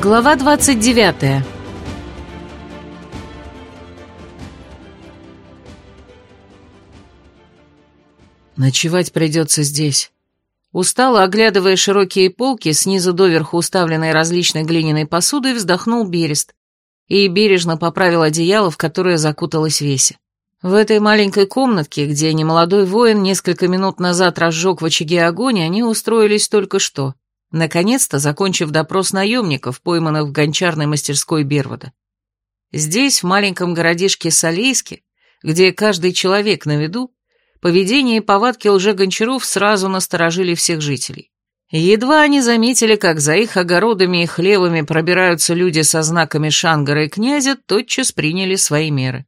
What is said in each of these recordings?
Глава 29 Ночевать придется здесь. Устало, оглядывая широкие полки, снизу доверху уставленные различной глиняной посудой, вздохнул Берест и бережно поправил одеяло, в которое закуталась Веся. В этой маленькой комнатке, где немолодой воин несколько минут назад разжег в очаге огонь, они устроились только что, наконец-то закончив допрос наемников, пойманных в гончарной мастерской Бервода. Здесь, в маленьком городишке Салейске, где каждый человек на виду, поведение и повадки лже-гончаров сразу насторожили всех жителей. Едва они заметили, как за их огородами и хлевами пробираются люди со знаками Шангара и князя, тотчас приняли свои меры.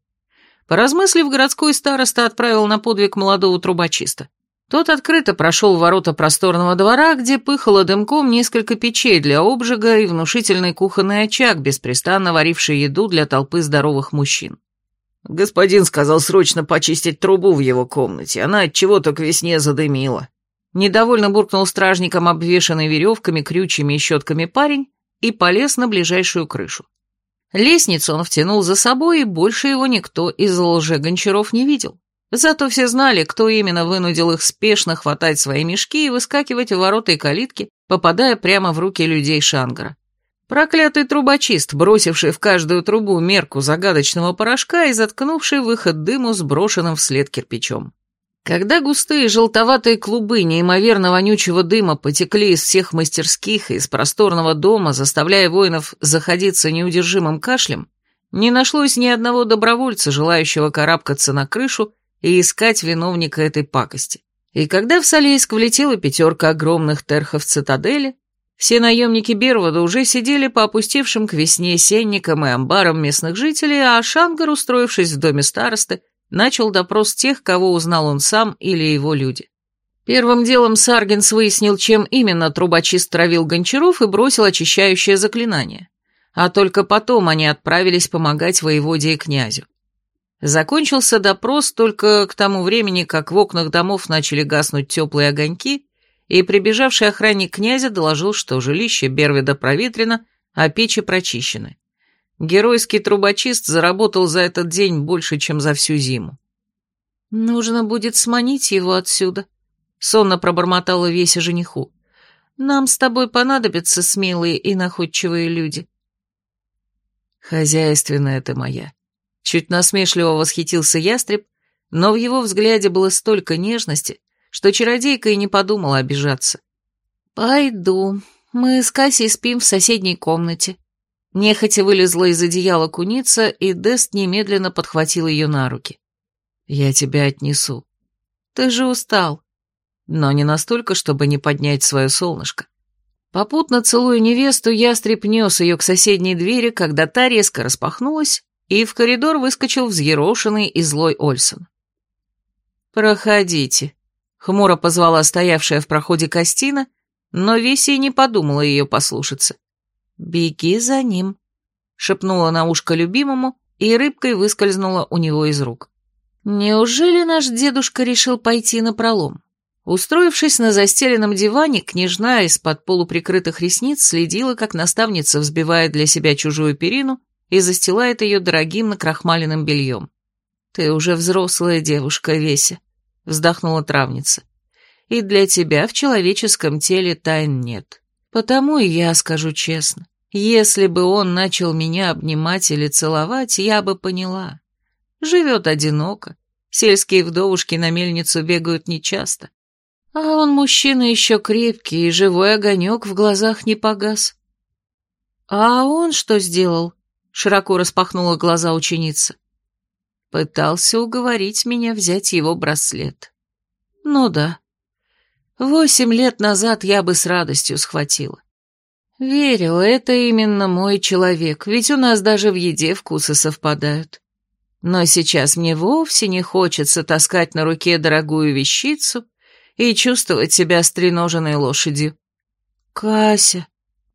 Поразмыслив, городской староста отправил на подвиг молодого трубочиста. Тот открыто прошел ворота просторного двора, где пыхало дымком несколько печей для обжига и внушительный кухонный очаг, беспрестанно варивший еду для толпы здоровых мужчин. Господин сказал срочно почистить трубу в его комнате, она от чего-то к весне задымила. Недовольно буркнул стражником обвешанный веревками, крючьями и щетками парень и полез на ближайшую крышу. Лестницу он втянул за собой, и больше его никто из лже-гончаров не видел. Зато все знали, кто именно вынудил их спешно хватать свои мешки и выскакивать в ворота и калитки, попадая прямо в руки людей Шангара. Проклятый трубочист, бросивший в каждую трубу мерку загадочного порошка и заткнувший выход дыму сброшенным вслед кирпичом. Когда густые желтоватые клубы неимоверно вонючего дыма потекли из всех мастерских и из просторного дома, заставляя воинов заходиться неудержимым кашлем, не нашлось ни одного добровольца, желающего карабкаться на крышу и искать виновника этой пакости. И когда в Салейск влетела пятерка огромных терхов цитадели, все наемники Бервода уже сидели по опустевшим к весне сенникам и амбарам местных жителей, а Шангар, устроившись в доме старосты, начал допрос тех, кого узнал он сам или его люди. Первым делом Саргенс выяснил, чем именно трубочист травил Гончаров и бросил очищающее заклинание. А только потом они отправились помогать воеводе и князю. Закончился допрос только к тому времени, как в окнах домов начали гаснуть теплые огоньки, и прибежавший охранник князя доложил, что жилище Бервида проветрено, а печи прочищены. Геройский трубочист заработал за этот день больше, чем за всю зиму. «Нужно будет сманить его отсюда», — сонно пробормотала Веся жениху. «Нам с тобой понадобятся смелые и находчивые люди». «Хозяйственная ты моя», — чуть насмешливо восхитился ястреб, но в его взгляде было столько нежности, что чародейка и не подумала обижаться. «Пойду. Мы с Кассией спим в соседней комнате». Нехотя вылезла из одеяла куница, и Дест немедленно подхватил ее на руки. «Я тебя отнесу». «Ты же устал». Но не настолько, чтобы не поднять свое солнышко. Попутно целуя невесту, ястреб нес ее к соседней двери, когда та резко распахнулась, и в коридор выскочил взъерошенный и злой Ольсон. «Проходите», Хмуро позвала стоявшая в проходе Костина, но Веси не подумала ее послушаться. «Беги за ним», — шепнула на ушко любимому, и рыбкой выскользнула у него из рук. Неужели наш дедушка решил пойти на пролом? Устроившись на застеленном диване, княжна из-под полуприкрытых ресниц следила, как наставница взбивает для себя чужую перину и застилает ее дорогим накрахмаленным бельем. «Ты уже взрослая девушка, Веся вздохнула травница. И для тебя в человеческом теле тайн нет. Потому и я скажу честно, если бы он начал меня обнимать или целовать, я бы поняла. Живет одиноко, сельские вдовушки на мельницу бегают нечасто. А он мужчина еще крепкий, и живой огонек в глазах не погас. А он что сделал? Широко распахнула глаза ученица. Пытался уговорить меня взять его браслет. Ну да. Восемь лет назад я бы с радостью схватила. Верил, это именно мой человек, ведь у нас даже в еде вкусы совпадают. Но сейчас мне вовсе не хочется таскать на руке дорогую вещицу и чувствовать себя стреноженной лошадью. Кася,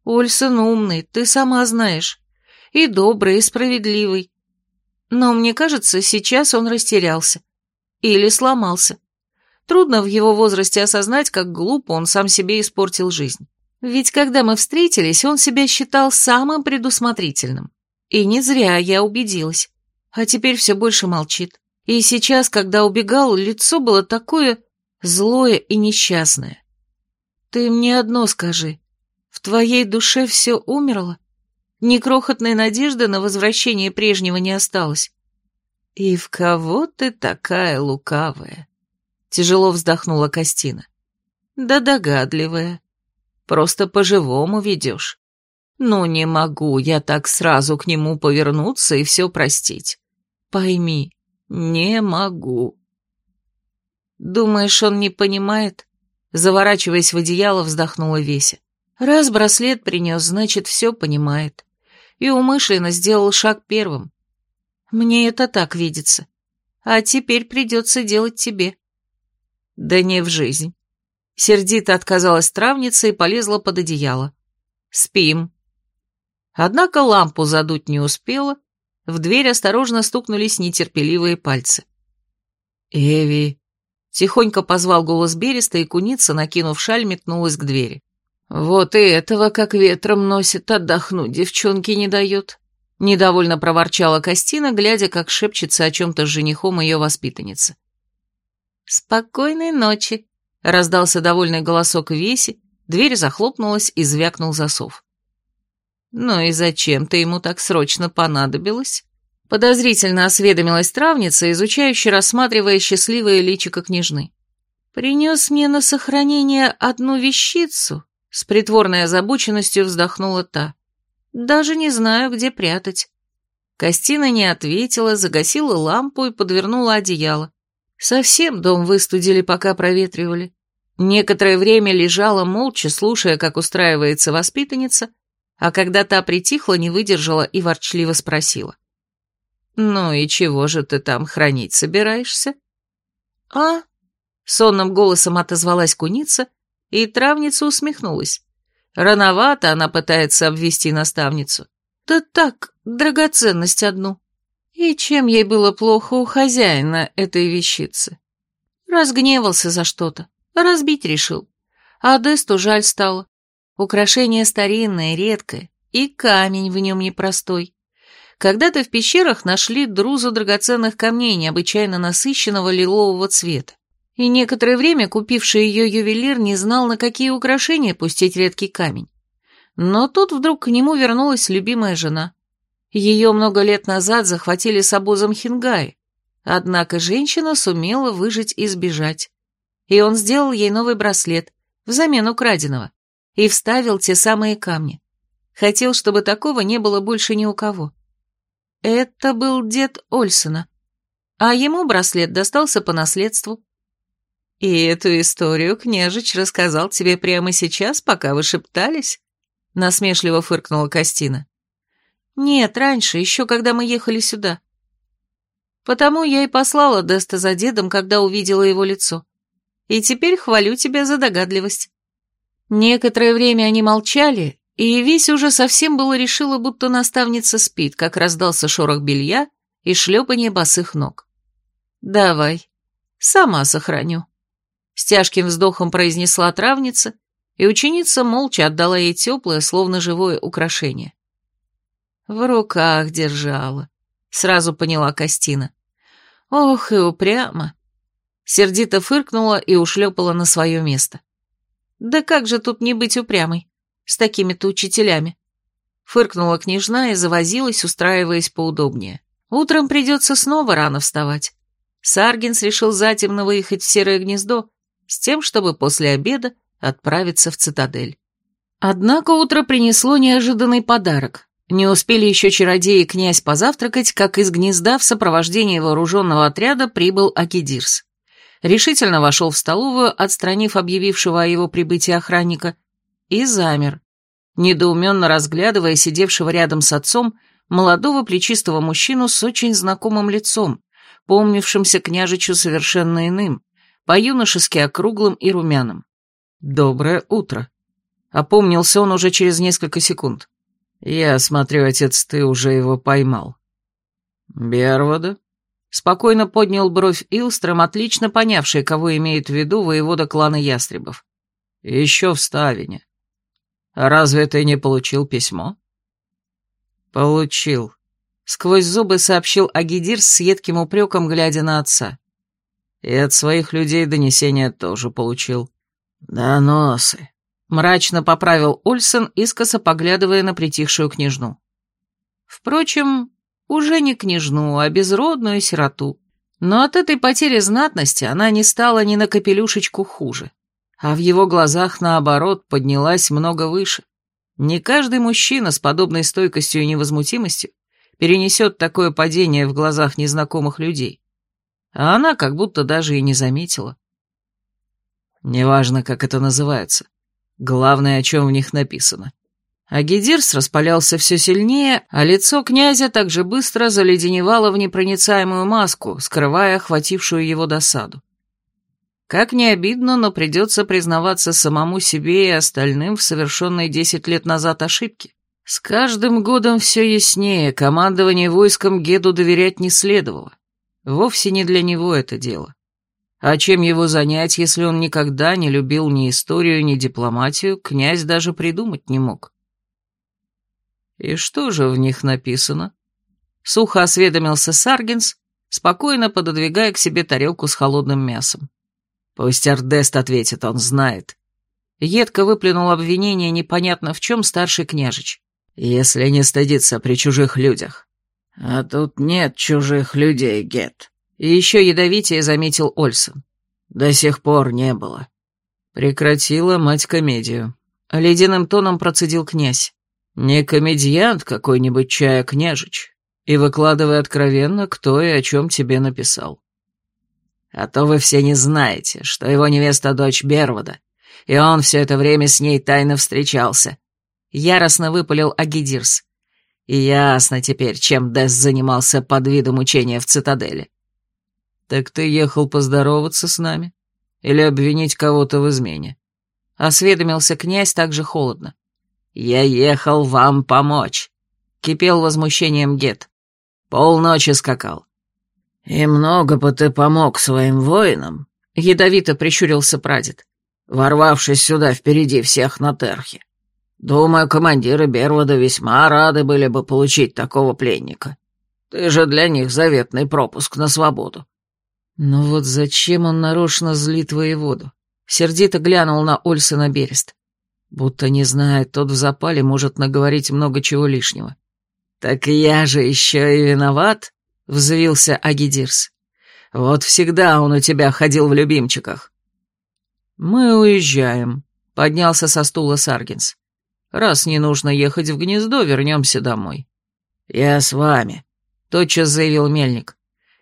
Ольсон умный, ты сама знаешь, и добрый, и справедливый. Но мне кажется, сейчас он растерялся. Или сломался. Трудно в его возрасте осознать, как глупо он сам себе испортил жизнь. Ведь когда мы встретились, он себя считал самым предусмотрительным. И не зря я убедилась. А теперь все больше молчит. И сейчас, когда убегал, лицо было такое злое и несчастное. Ты мне одно скажи. В твоей душе все умерло? Ни крохотной надежды на возвращение прежнего не осталось. И в кого ты такая лукавая? Тяжело вздохнула Костина. Да догадливая. Просто по-живому ведешь. Ну, не могу я так сразу к нему повернуться и все простить. Пойми, не могу. Думаешь, он не понимает? Заворачиваясь в одеяло, вздохнула Веся. Раз браслет принес, значит, все понимает. И умышленно сделал шаг первым. Мне это так видится. А теперь придется делать тебе. Да не в жизнь. Сердито отказалась травница и полезла под одеяло. Спим. Однако лампу задуть не успела, в дверь осторожно стукнулись нетерпеливые пальцы. «Эви!» — тихонько позвал голос Береста, и куница, накинув шаль, метнулась к двери. «Вот и этого, как ветром носит, отдохнуть девчонки не дает», — недовольно проворчала Костина, глядя, как шепчется о чем-то с женихом ее воспитанница. «Спокойной ночи», — раздался довольный голосок Веси, дверь захлопнулась и звякнул засов. «Ну и зачем ты ему так срочно понадобилась?» Подозрительно осведомилась травница, изучающе рассматривая счастливое личико княжны. «Принес мне на сохранение одну вещицу», — с притворной озабоченностью вздохнула та. «Даже не знаю, где прятать». Костина не ответила, загасила лампу и подвернула одеяло. Совсем дом выстудили, пока проветривали. Некоторое время лежала молча, слушая, как устраивается воспитанница, а когда та притихла, не выдержала и ворчливо спросила. «Ну и чего же ты там хранить собираешься?» «А?» — сонным голосом отозвалась куница, и травница усмехнулась. Рановато она пытается обвести наставницу. «Да так, драгоценность одну. И чем ей было плохо у хозяина этой вещицы?» Разгневался за что-то, разбить решил. А Десту жаль стало. Украшение старинное, редкое, и камень в нем непростой. Когда-то в пещерах нашли друзу драгоценных камней необычайно насыщенного лилового цвета. И некоторое время купивший ее ювелир не знал, на какие украшения пустить редкий камень. Но тут вдруг к нему вернулась любимая жена. Ее много лет назад захватили с обозом Хингай, однако женщина сумела выжить и сбежать. И он сделал ей новый браслет, взамен украденного и вставил те самые камни. Хотел, чтобы такого не было больше ни у кого. Это был дед Ольсона, а ему браслет достался по наследству. И эту историю княжич рассказал тебе прямо сейчас, пока вы шептались? Насмешливо фыркнула Костина. Нет, раньше, еще когда мы ехали сюда. Потому я и послала Деста за дедом, когда увидела его лицо. И теперь хвалю тебя за догадливость. Некоторое время они молчали, и Весь уже совсем было решила, будто наставница спит, как раздался шорох белья и шлепанье босых ног. «Давай, сама сохраню», — с тяжким вздохом произнесла травница, и ученица молча отдала ей теплое, словно живое украшение. «В руках держала», — сразу поняла Костина. «Ох и упрямо!» Сердито фыркнула и ушлепала на свое место. Да как же тут не быть упрямой? С такими-то учителями. Фыркнула княжна и завозилась, устраиваясь поудобнее. Утром придется снова рано вставать. Саргинс решил затемно выехать в серое гнездо, с тем, чтобы после обеда отправиться в цитадель. Однако утро принесло неожиданный подарок. Не успели еще чародеи и князь позавтракать, как из гнезда в сопровождении вооруженного отряда прибыл Акидирс решительно вошел в столовую, отстранив объявившего о его прибытии охранника, и замер, недоуменно разглядывая сидевшего рядом с отцом молодого плечистого мужчину с очень знакомым лицом, помнившимся княжичу совершенно иным, по-юношески округлым и румяным. «Доброе утро», — опомнился он уже через несколько секунд. «Я смотрю, отец, ты уже его поймал». «Бервода?» Спокойно поднял бровь Илстром, отлично понявший, кого имеет в виду воевода клана Ястребов. «Еще в Ставине». Разве ты не получил письмо?» «Получил», — сквозь зубы сообщил Агидир с едким упреком, глядя на отца. «И от своих людей донесения тоже получил». «Доносы», — мрачно поправил Ольсен, искоса поглядывая на притихшую княжну. Впрочем, уже не княжну, а безродную сироту. Но от этой потери знатности она не стала ни на капелюшечку хуже. А в его глазах, наоборот, поднялась много выше. Не каждый мужчина с подобной стойкостью и невозмутимостью перенесет такое падение в глазах незнакомых людей. А она как будто даже и не заметила. Неважно, как это называется. Главное, о чем в них написано. А Гедирс распалялся все сильнее, а лицо князя также быстро заледеневало в непроницаемую маску, скрывая охватившую его досаду. Как не обидно, но придется признаваться самому себе и остальным в совершенной десять лет назад ошибке. С каждым годом все яснее, командование войском Геду доверять не следовало. Вовсе не для него это дело. А чем его занять, если он никогда не любил ни историю, ни дипломатию, князь даже придумать не мог. «И что же в них написано?» Сухо осведомился Саргинс, спокойно пододвигая к себе тарелку с холодным мясом. «Пусть Ардест ответит, он знает». Едко выплюнул обвинение непонятно в чем старший княжич. «Если не стыдится при чужих людях». «А тут нет чужих людей, Гет». И еще ядовитее заметил Ольсон. «До сих пор не было». Прекратила мать комедию. Ледяным тоном процедил князь. Не комедиант какой-нибудь чая княжич, и выкладывай откровенно, кто и о чем тебе написал. А то вы все не знаете, что его невеста дочь Бервода, и он все это время с ней тайно встречался. Яростно выпалил Агидирс. Ясно теперь, чем Дес занимался под видом учения в цитадели. Так ты ехал поздороваться с нами? Или обвинить кого-то в измене? Осведомился князь так же холодно. «Я ехал вам помочь», — кипел возмущением Гет. Полночи скакал. «И много бы ты помог своим воинам», — ядовито прищурился прадед, ворвавшись сюда впереди всех на Терхе. «Думаю, командиры Бервода весьма рады были бы получить такого пленника. Ты же для них заветный пропуск на свободу». «Ну вот зачем он нарочно злит воеводу?» Сердито глянул на Ольсена Берест. Будто не знает, тот в запале может наговорить много чего лишнего. «Так я же еще и виноват», — взвился Агидирс. «Вот всегда он у тебя ходил в любимчиках». «Мы уезжаем», — поднялся со стула Саргинс. «Раз не нужно ехать в гнездо, вернемся домой». «Я с вами», — тотчас заявил Мельник.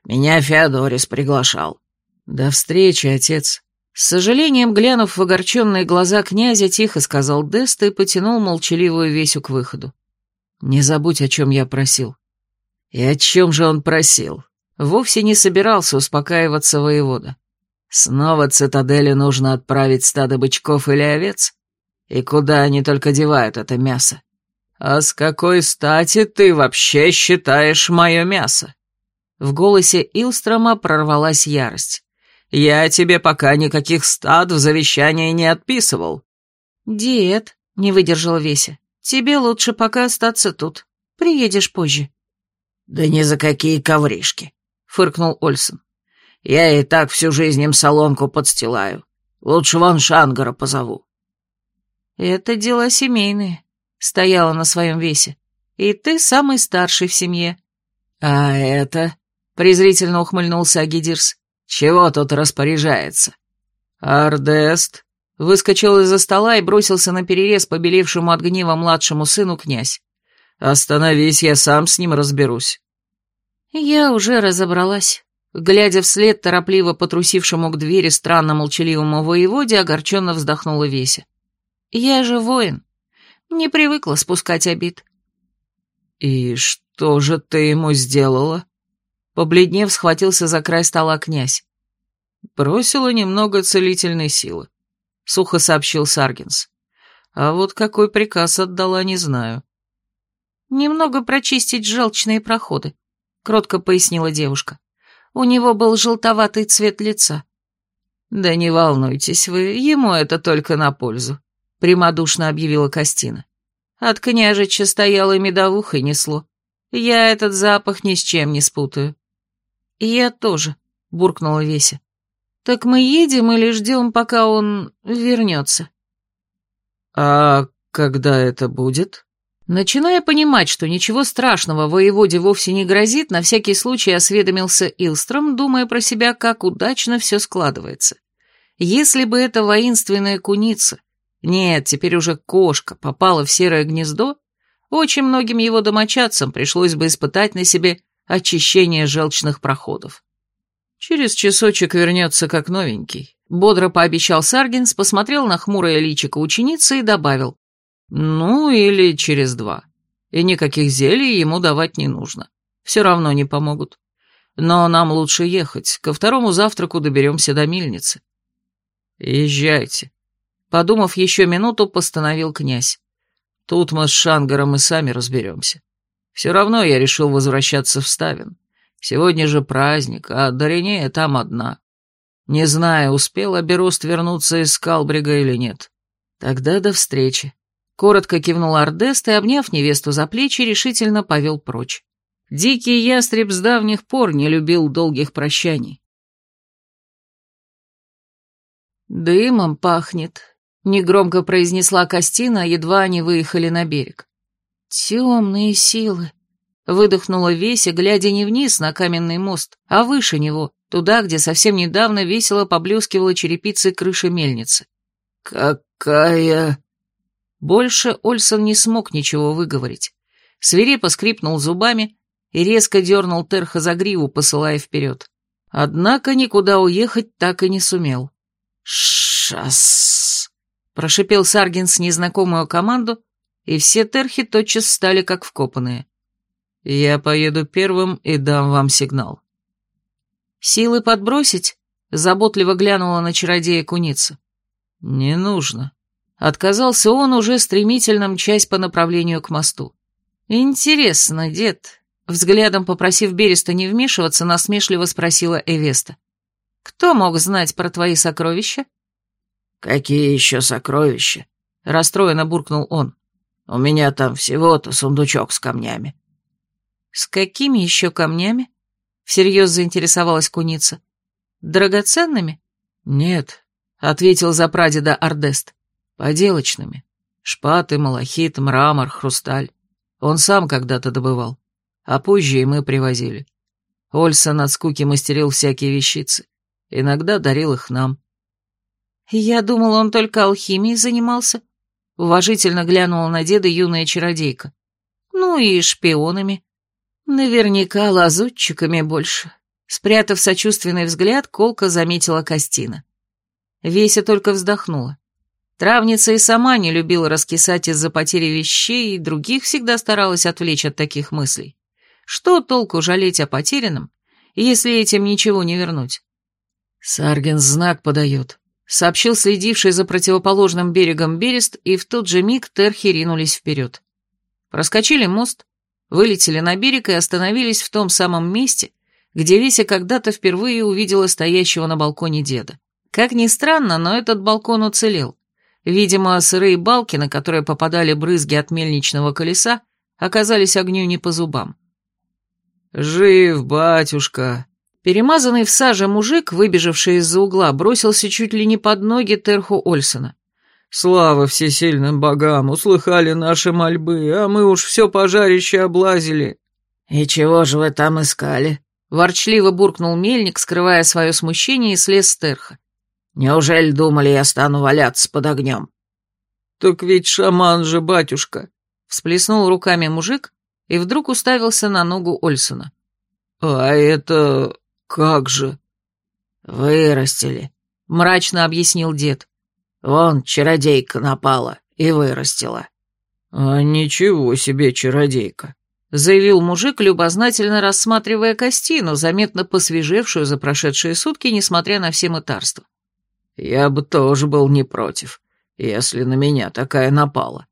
«Меня Феодорис приглашал». «До встречи, отец», с сожалением, глянув в огорченные глаза князя, тихо сказал Деста и потянул молчаливую Весю к выходу. «Не забудь, о чем я просил». И о чем же он просил? Вовсе не собирался успокаиваться воевода. Снова цитадели нужно отправить стадо бычков или овец? И куда они только девают это мясо? А с какой стати ты вообще считаешь мое мясо? В голосе Илстрома прорвалась ярость. Я тебе пока никаких стад в завещании не отписывал». «Дед», — не выдержала Веся, — «тебе лучше пока остаться тут. Приедешь позже». «Да ни за какие ковришки», — фыркнул Ольсон. «Я и так всю жизнь им солонку подстилаю. Лучше вон Шангара позову». «Это дела семейные», — стояла на своем весе. «И ты самый старший в семье». «А это...» — презрительно ухмыльнулся Агидирс. Чего тут распоряжается? Ардест выскочил из-за стола и бросился на перерез побелевшему от гнева младшему сыну князь. Остановись, я сам с ним разберусь. Я уже разобралась. Глядя вслед торопливо потрусившему к двери странно молчаливому воеводе, огорченно вздохнула Веся. Я же воин. Не привыкла спускать обид. И что же ты ему сделала? Побледнев, схватился за край стола князь. Бросила немного целительной силы, сухо сообщил Саргинс. А вот какой приказ отдала, не знаю. Немного прочистить желчные проходы, кротко пояснила девушка. У него был желтоватый цвет лица. Да не волнуйтесь вы, ему это только на пользу, прямодушно объявила Костина. От княжича стояло медовуха и несло. Я этот запах ни с чем не спутаю. Я тоже, буркнула Веся. Так мы едем или ждем, пока он вернется? А когда это будет? Начиная понимать, что ничего страшного воеводе вовсе не грозит, на всякий случай осведомился Илстром, думая про себя, как удачно все складывается. Если бы эта воинственная куница, нет, теперь уже кошка, попала в серое гнездо, очень многим его домочадцам пришлось бы испытать на себе очищение желчных проходов. Через часочек вернется как новенький. Бодро пообещал Саргинс, посмотрел на хмурое личико ученицы и добавил. Ну, или через два. И никаких зелий ему давать не нужно. Все равно не помогут. Но нам лучше ехать. Ко второму завтраку доберемся до мельницы. Езжайте. Подумав еще минуту, постановил князь. Тут мы с Шангаром и сами разберемся. Все равно я решил возвращаться в Ставин. Сегодня же праздник, а Доринея там одна. Не знаю, успел Аберост вернуться из Калбрига или нет. Тогда до встречи. Коротко кивнул Ардест и, обняв невесту за плечи, решительно повел прочь. Дикий ястреб с давних пор не любил долгих прощаний. «Дымом пахнет», — негромко произнесла Костина, едва они выехали на берег. «Темные силы», — выдохнула Веся, глядя не вниз на каменный мост, а выше него, туда, где совсем недавно весело поблескивала черепицей крыши мельницы. «Какая...» Больше Ольсон не смог ничего выговорить. Свирепо скрипнул зубами и резко дернул Терха за гриву, посылая вперед. Однако никуда уехать так и не сумел. «Шас!» — прошипел Саргинс незнакомую команду, и все терхи тотчас стали как вкопанные. «Я поеду первым и дам вам сигнал». «Силы подбросить?» — заботливо глянула на чародея куница. «Не нужно», Отказался он уже стремительно мчась по направлению к мосту. «Интересно, дед», — взглядом попросив Береста не вмешиваться, насмешливо спросила Эвеста. «Кто мог знать про твои сокровища?» «Какие еще сокровища?» — расстроенно буркнул он. «У меня там всего-то сундучок с камнями». «С какими еще камнями?» — всерьез заинтересовалась куница. «Драгоценными?» «Нет», — ответил за прадеда Ардест. Поделочными. Шпаты, малахит, мрамор, хрусталь. Он сам когда-то добывал. А позже и мы привозили. Ольсон от скуки мастерил всякие вещицы. Иногда дарил их нам. Я думал, он только алхимией занимался. Уважительно глянула на деда юная чародейка. Ну и шпионами. Наверняка лазутчиками больше. Спрятав сочувственный взгляд, колка заметила Костина. Веся только вздохнула. Травница и сама не любила раскисать из-за потери вещей, и других всегда старалась отвлечь от таких мыслей. Что толку жалеть о потерянном, если этим ничего не вернуть? Сарген знак подает, сообщил следивший за противоположным берегом Берест, и в тот же миг терхи ринулись вперед. Проскочили мост, вылетели на берег и остановились в том самом месте, где Веся когда-то впервые увидела стоящего на балконе деда. Как ни странно, но этот балкон уцелел. Видимо, сырые балки, на которые попадали брызги от мельничного колеса, оказались огню не по зубам. «Жив, батюшка!» Перемазанный в саже мужик, выбежавший из-за угла, бросился чуть ли не под ноги Терху Ольсона. «Слава всесильным богам! Услыхали наши мольбы, а мы уж все пожарище облазили!» «И чего же вы там искали?» Ворчливо буркнул мельник, скрывая свое смущение, и слез с Терха. Неужели думали, я стану валяться под огнем? Так ведь шаман же, батюшка. Всплеснул руками мужик и вдруг уставился на ногу Ольсона. А это как же? Вырастили, мрачно объяснил дед. Вон чародейка напала и вырастила. А ничего себе чародейка. Заявил мужик, любознательно рассматривая костину, заметно посвежевшую за прошедшие сутки, несмотря на все мытарства. Я бы тоже был не против, если на меня такая напала.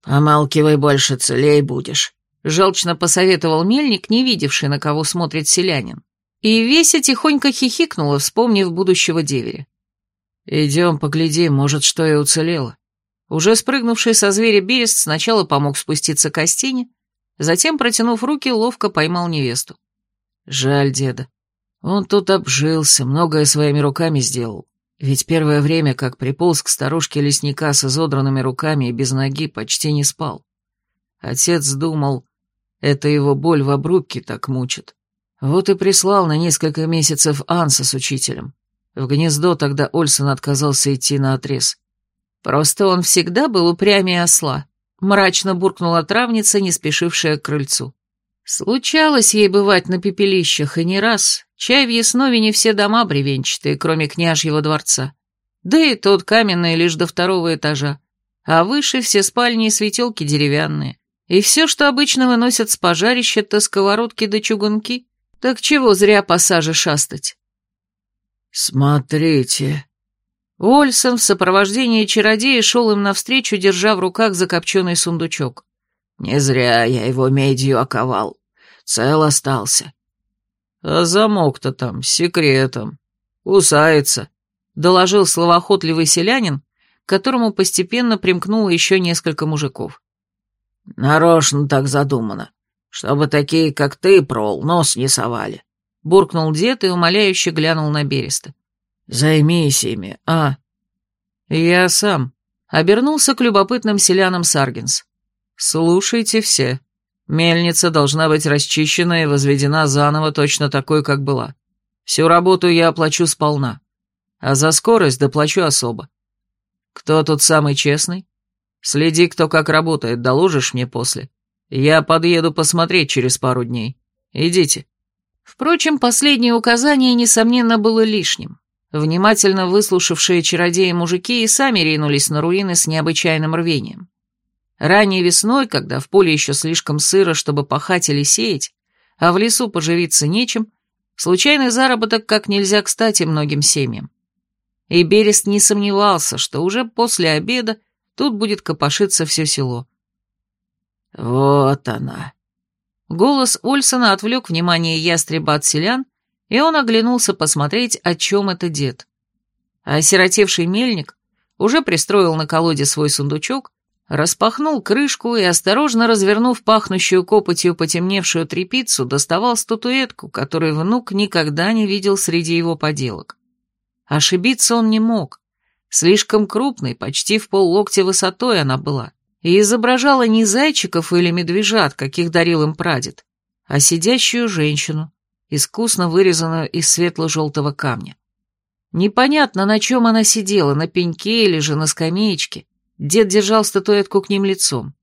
Помалкивай больше, целей будешь. Желчно посоветовал мельник, не видевший, на кого смотрит селянин. И Веся тихонько хихикнула, вспомнив будущего деверя. «Идем, поглядим, может, что и уцелело». Уже спрыгнувший со зверя Берест сначала помог спуститься к Остине, затем, протянув руки, ловко поймал невесту. Жаль деда. Он тут обжился, многое своими руками сделал. Ведь первое время, как приполз к старушке лесника с изодранными руками и без ноги, почти не спал. Отец думал, это его боль в обрубке так мучит. Вот и прислал на несколько месяцев Анса с учителем. В гнездо тогда Ольсон отказался идти на отрез. Просто он всегда был упрямее осла. Мрачно буркнула травница, не спешившая к крыльцу. Случалось ей бывать на пепелищах, и не раз. Чай в Ясновине все дома бревенчатые, кроме княжьего дворца. Да и тот каменный лишь до второго этажа. А выше все спальни и светелки деревянные. И все, что обычно выносят с пожарища, то сковородки да чугунки. Так чего зря по саже шастать? «Смотрите!» Ольсон в сопровождении чародея шел им навстречу, держа в руках закопченный сундучок. «Не зря я его медью оковал. Цел остался». «А замок-то там секретом. Кусается», — доложил словоохотливый селянин, к которому постепенно примкнуло еще несколько мужиков. «Нарочно так задумано, чтобы такие, как ты, прол, нос не совали», — буркнул дед и умоляюще глянул на Береста. «Займись ими, а?» «Я сам», — обернулся к любопытным селянам Саргинс. «Слушайте все. Мельница должна быть расчищена и возведена заново точно такой, как была. Всю работу я оплачу сполна, а за скорость доплачу особо. Кто тут самый честный? Следи, кто как работает, доложишь мне после. Я подъеду посмотреть через пару дней. Идите». Впрочем, последнее указание, несомненно, было лишним. Внимательно выслушавшие чародеи мужики и сами ринулись на руины с необычайным рвением. Ранней весной, когда в поле еще слишком сыро, чтобы пахать или сеять, а в лесу поживиться нечем, случайный заработок как нельзя кстати многим семьям. И Берест не сомневался, что уже после обеда тут будет копошиться все село. «Вот она», Голос Ольсона отвлек внимание ястреба от селян, и он оглянулся посмотреть, о чем это дед. А осиротевший мельник уже пристроил на колоде свой сундучок, распахнул крышку и, осторожно развернув пахнущую копотью потемневшую трепицу, доставал статуэтку, которую внук никогда не видел среди его поделок. Ошибиться он не мог. Слишком крупной, почти в поллоктя высотой она была и изображала не зайчиков или медвежат, каких дарил им прадед, а сидящую женщину, искусно вырезанную из светло-желтого камня. Непонятно, на чем она сидела, на пеньке или же на скамеечке. Дед держал статуэтку к ним лицом.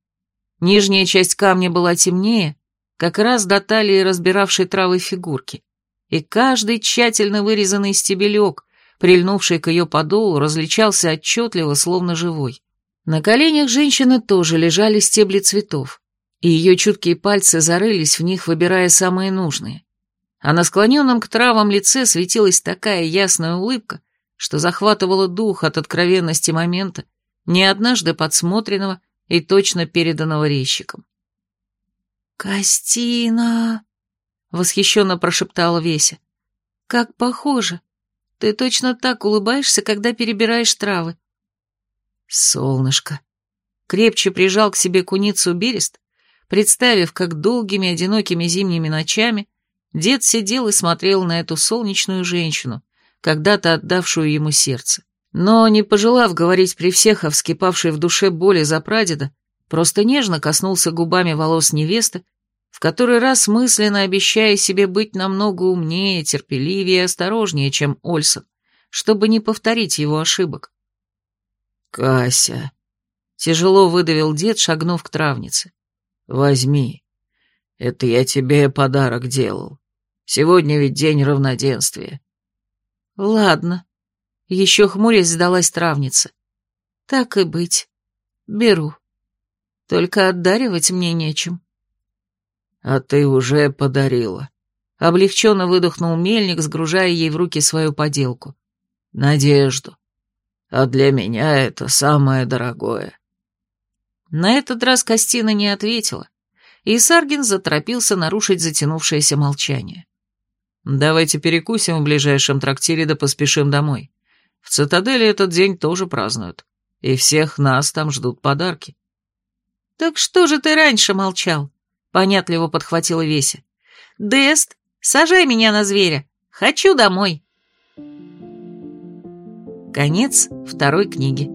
Нижняя часть камня была темнее, как раз до талии разбиравшей травы фигурки, и каждый тщательно вырезанный стебелек, прильнувший к ее подолу, различался отчетливо, словно живой. На коленях женщины тоже лежали стебли цветов, и ее чуткие пальцы зарылись в них, выбирая самые нужные. А на склоненном к травам лице светилась такая ясная улыбка, что захватывала дух от откровенности момента, не однажды подсмотренного и точно переданного резчиком. «Костина!» — восхищенно прошептала Веся. «Как похоже! Ты точно так улыбаешься, когда перебираешь травы. Солнышко. Крепче прижал к себе куницу Берест, представив, как долгими одинокими зимними ночами дед сидел и смотрел на эту солнечную женщину, когда-то отдавшую ему сердце. Но, не пожелав говорить при всех о вскипавшей в душе боли за прадеда, просто нежно коснулся губами волос невесты, в который раз мысленно обещая себе быть намного умнее, терпеливее и осторожнее, чем Ольсон, чтобы не повторить его ошибок. «Кася!» — тяжело выдавил дед, шагнув к травнице. «Возьми. Это я тебе подарок делал. Сегодня ведь день равноденствия». «Ладно». Еще хмурясь сдалась травница. «Так и быть. Беру. Только отдаривать мне нечем». «А ты уже подарила». Облегченно выдохнул мельник, сгружая ей в руки свою поделку. «Надежду а для меня это самое дорогое». На этот раз Костина не ответила, и Саргин заторопился нарушить затянувшееся молчание. «Давайте перекусим в ближайшем трактире да поспешим домой. В цитадели этот день тоже празднуют. и всех нас там ждут подарки. «Так что же ты раньше молчал?» — понятливо подхватила Веся. «Дест, сажай меня на зверя. Хочу домой». Конец второй книги.